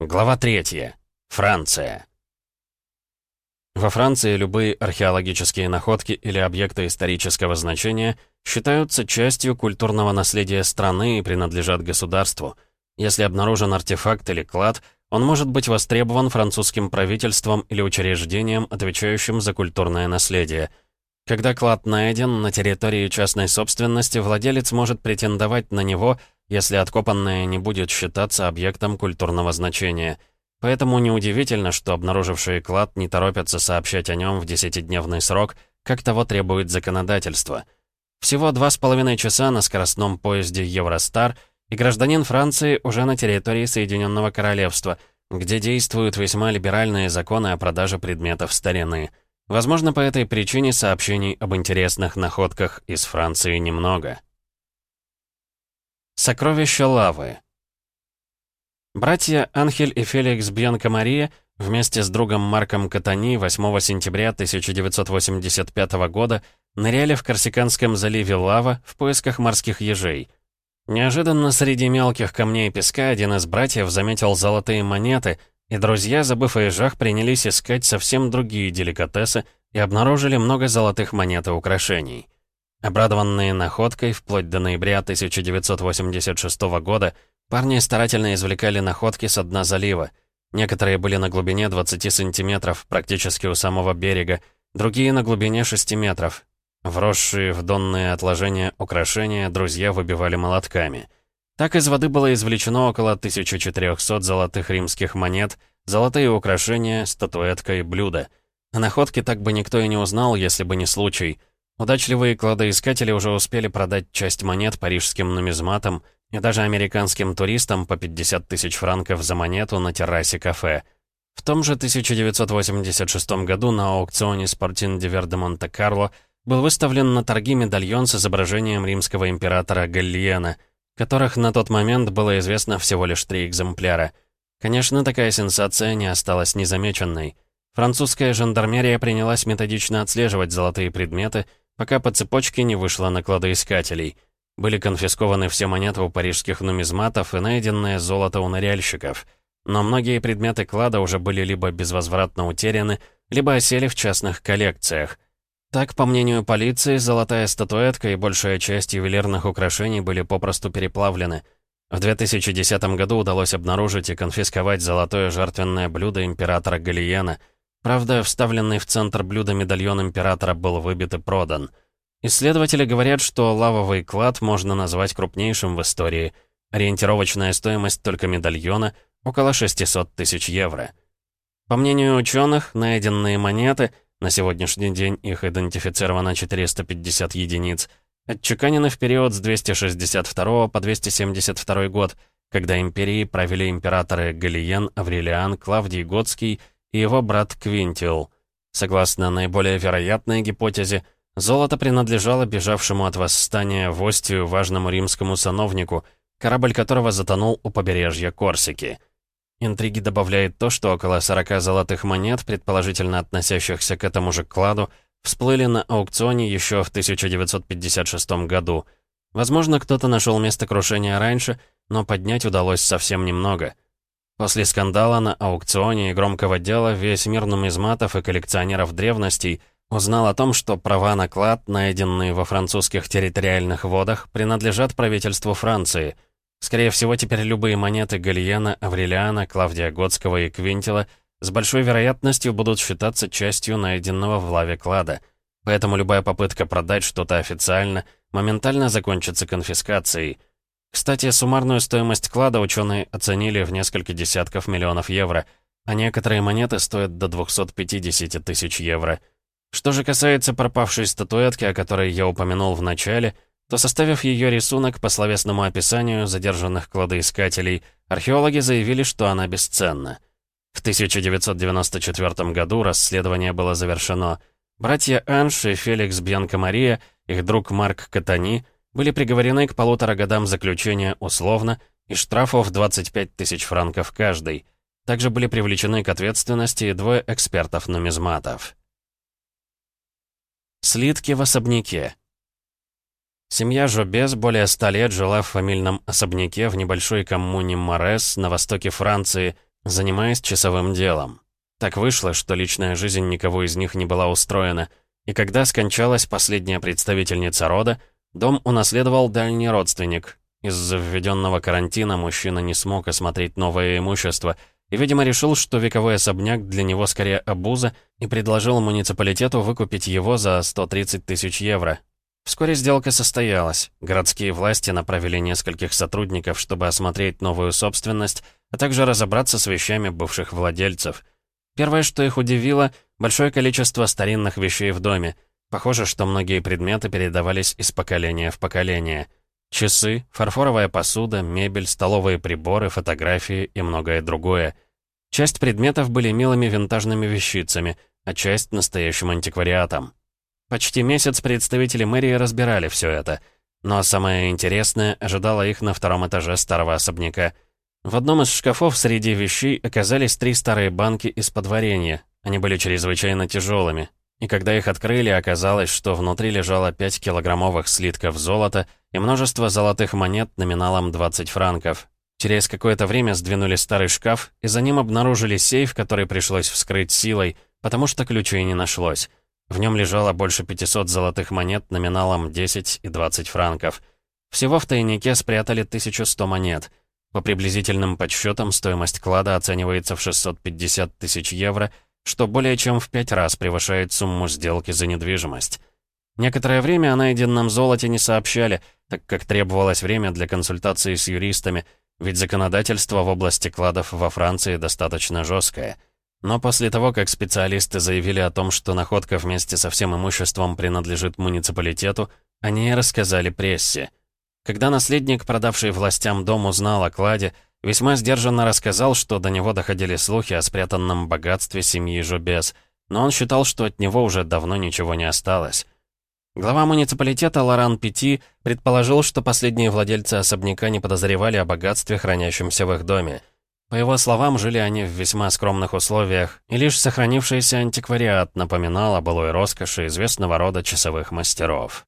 Глава 3. Франция. Во Франции любые археологические находки или объекты исторического значения считаются частью культурного наследия страны и принадлежат государству. Если обнаружен артефакт или клад, он может быть востребован французским правительством или учреждением, отвечающим за культурное наследие. Когда клад найден на территории частной собственности, владелец может претендовать на него – если откопанное не будет считаться объектом культурного значения. Поэтому неудивительно, что обнаружившие клад не торопятся сообщать о нем в десятидневный срок, как того требует законодательство. Всего два с половиной часа на скоростном поезде «Евростар», и гражданин Франции уже на территории Соединенного Королевства, где действуют весьма либеральные законы о продаже предметов старины. Возможно, по этой причине сообщений об интересных находках из Франции немного. Сокровища лавы. Братья Анхель и Феликс Бьянка Мария вместе с другом Марком Катани 8 сентября 1985 года ныряли в Корсиканском заливе Лава в поисках морских ежей. Неожиданно среди мелких камней и песка один из братьев заметил золотые монеты, и друзья, забыв о ежах, принялись искать совсем другие деликатесы и обнаружили много золотых монет и украшений. Обрадованные находкой, вплоть до ноября 1986 года, парни старательно извлекали находки с дна залива. Некоторые были на глубине 20 сантиметров, практически у самого берега, другие на глубине 6 метров. Вросшие в донные отложения украшения друзья выбивали молотками. Так из воды было извлечено около 1400 золотых римских монет, золотые украшения, статуэтка и блюда. О находке так бы никто и не узнал, если бы не случай — Удачливые кладоискатели уже успели продать часть монет парижским нумизматам и даже американским туристам по 50 тысяч франков за монету на террасе кафе. В том же 1986 году на аукционе Спортин Дивер де Монте-Карло был выставлен на торги медальон с изображением римского императора Галлиена, которых на тот момент было известно всего лишь три экземпляра. Конечно, такая сенсация не осталась незамеченной. Французская жандармерия принялась методично отслеживать золотые предметы, пока по цепочке не вышло на кладоискателей. Были конфискованы все монеты у парижских нумизматов и найденное золото у ныряльщиков. Но многие предметы клада уже были либо безвозвратно утеряны, либо осели в частных коллекциях. Так, по мнению полиции, золотая статуэтка и большая часть ювелирных украшений были попросту переплавлены. В 2010 году удалось обнаружить и конфисковать золотое жертвенное блюдо императора Галиена — Правда, вставленный в центр блюда медальон Императора был выбит и продан. Исследователи говорят, что лавовый клад можно назвать крупнейшим в истории. Ориентировочная стоимость только медальона — около 600 тысяч евро. По мнению ученых, найденные монеты, на сегодняшний день их идентифицировано 450 единиц, отчеканены в период с 262 по 272 год, когда империей правили императоры Галиен, Аврелиан, Клавдий Готский — и его брат Квинтил. Согласно наиболее вероятной гипотезе, золото принадлежало бежавшему от восстания в Остию важному римскому сановнику, корабль которого затонул у побережья Корсики. Интриги добавляет то, что около 40 золотых монет, предположительно относящихся к этому же кладу, всплыли на аукционе еще в 1956 году. Возможно, кто-то нашел место крушения раньше, но поднять удалось совсем немного — После скандала на аукционе и громкого дела весь мир нумизматов и коллекционеров древностей узнал о том, что права на клад, найденные во французских территориальных водах, принадлежат правительству Франции. Скорее всего, теперь любые монеты Галиена, Аврелиана, Клавдия Готского и Квинтила с большой вероятностью будут считаться частью найденного в лаве клада. Поэтому любая попытка продать что-то официально моментально закончится конфискацией – кстати, суммарную стоимость клада ученые оценили в несколько десятков миллионов евро, а некоторые монеты стоят до 250 тысяч евро. Что же касается пропавшей статуэтки, о которой я упомянул в начале, то составив ее рисунок по словесному описанию задержанных кладоискателей, археологи заявили, что она бесценна. В 1994 году расследование было завершено. Братья Анш и Феликс Бьянко-Мария, их друг Марк Катани — были приговорены к полутора годам заключения условно и штрафов 25 тысяч франков каждый. Также были привлечены к ответственности двое экспертов-нумизматов. Слитки в особняке. Семья Жобес более ста лет жила в фамильном особняке в небольшой коммуне Морес на востоке Франции, занимаясь часовым делом. Так вышло, что личная жизнь никого из них не была устроена, и когда скончалась последняя представительница рода, дом унаследовал дальний родственник. Из-за введенного карантина мужчина не смог осмотреть новое имущество и, видимо, решил, что вековой особняк для него скорее обуза, и предложил муниципалитету выкупить его за 130 тысяч евро. Вскоре сделка состоялась. Городские власти направили нескольких сотрудников, чтобы осмотреть новую собственность, а также разобраться с вещами бывших владельцев. Первое, что их удивило, большое количество старинных вещей в доме. Похоже, что многие предметы передавались из поколения в поколение. Часы, фарфоровая посуда, мебель, столовые приборы, фотографии и многое другое. Часть предметов были милыми винтажными вещицами, а часть — настоящим антиквариатом. Почти месяц представители мэрии разбирали все это. Но самое интересное ожидало их на втором этаже старого особняка. В одном из шкафов среди вещей оказались три старые банки из-под варенья. Они были чрезвычайно тяжелыми. И когда их открыли, оказалось, что внутри лежало 5 килограммовых слитков золота и множество золотых монет номиналом 20 франков. Через какое-то время сдвинули старый шкаф, и за ним обнаружили сейф, который пришлось вскрыть силой, потому что ключей не нашлось. В нем лежало больше 500 золотых монет номиналом 10 и 20 франков. Всего в тайнике спрятали 1100 монет. По приблизительным подсчетам, стоимость клада оценивается в 650 тысяч евро, что более чем в пять раз превышает сумму сделки за недвижимость. Некоторое время о найденном золоте не сообщали, так как требовалось время для консультации с юристами, ведь законодательство в области кладов во Франции достаточно жесткое — но после того, как специалисты заявили о том, что находка вместе со всем имуществом принадлежит муниципалитету, они рассказали прессе. Когда наследник, продавший властям дом, узнал о кладе, весьма сдержанно рассказал, что до него доходили слухи о спрятанном богатстве семьи Жубес, но он считал, что от него уже давно ничего не осталось. Глава муниципалитета Лоран Пяти предположил, что последние владельцы особняка не подозревали о богатстве, хранящемся в их доме. По его словам, жили они в весьма скромных условиях, и лишь сохранившийся антиквариат напоминал о былой роскоши известного рода часовых мастеров.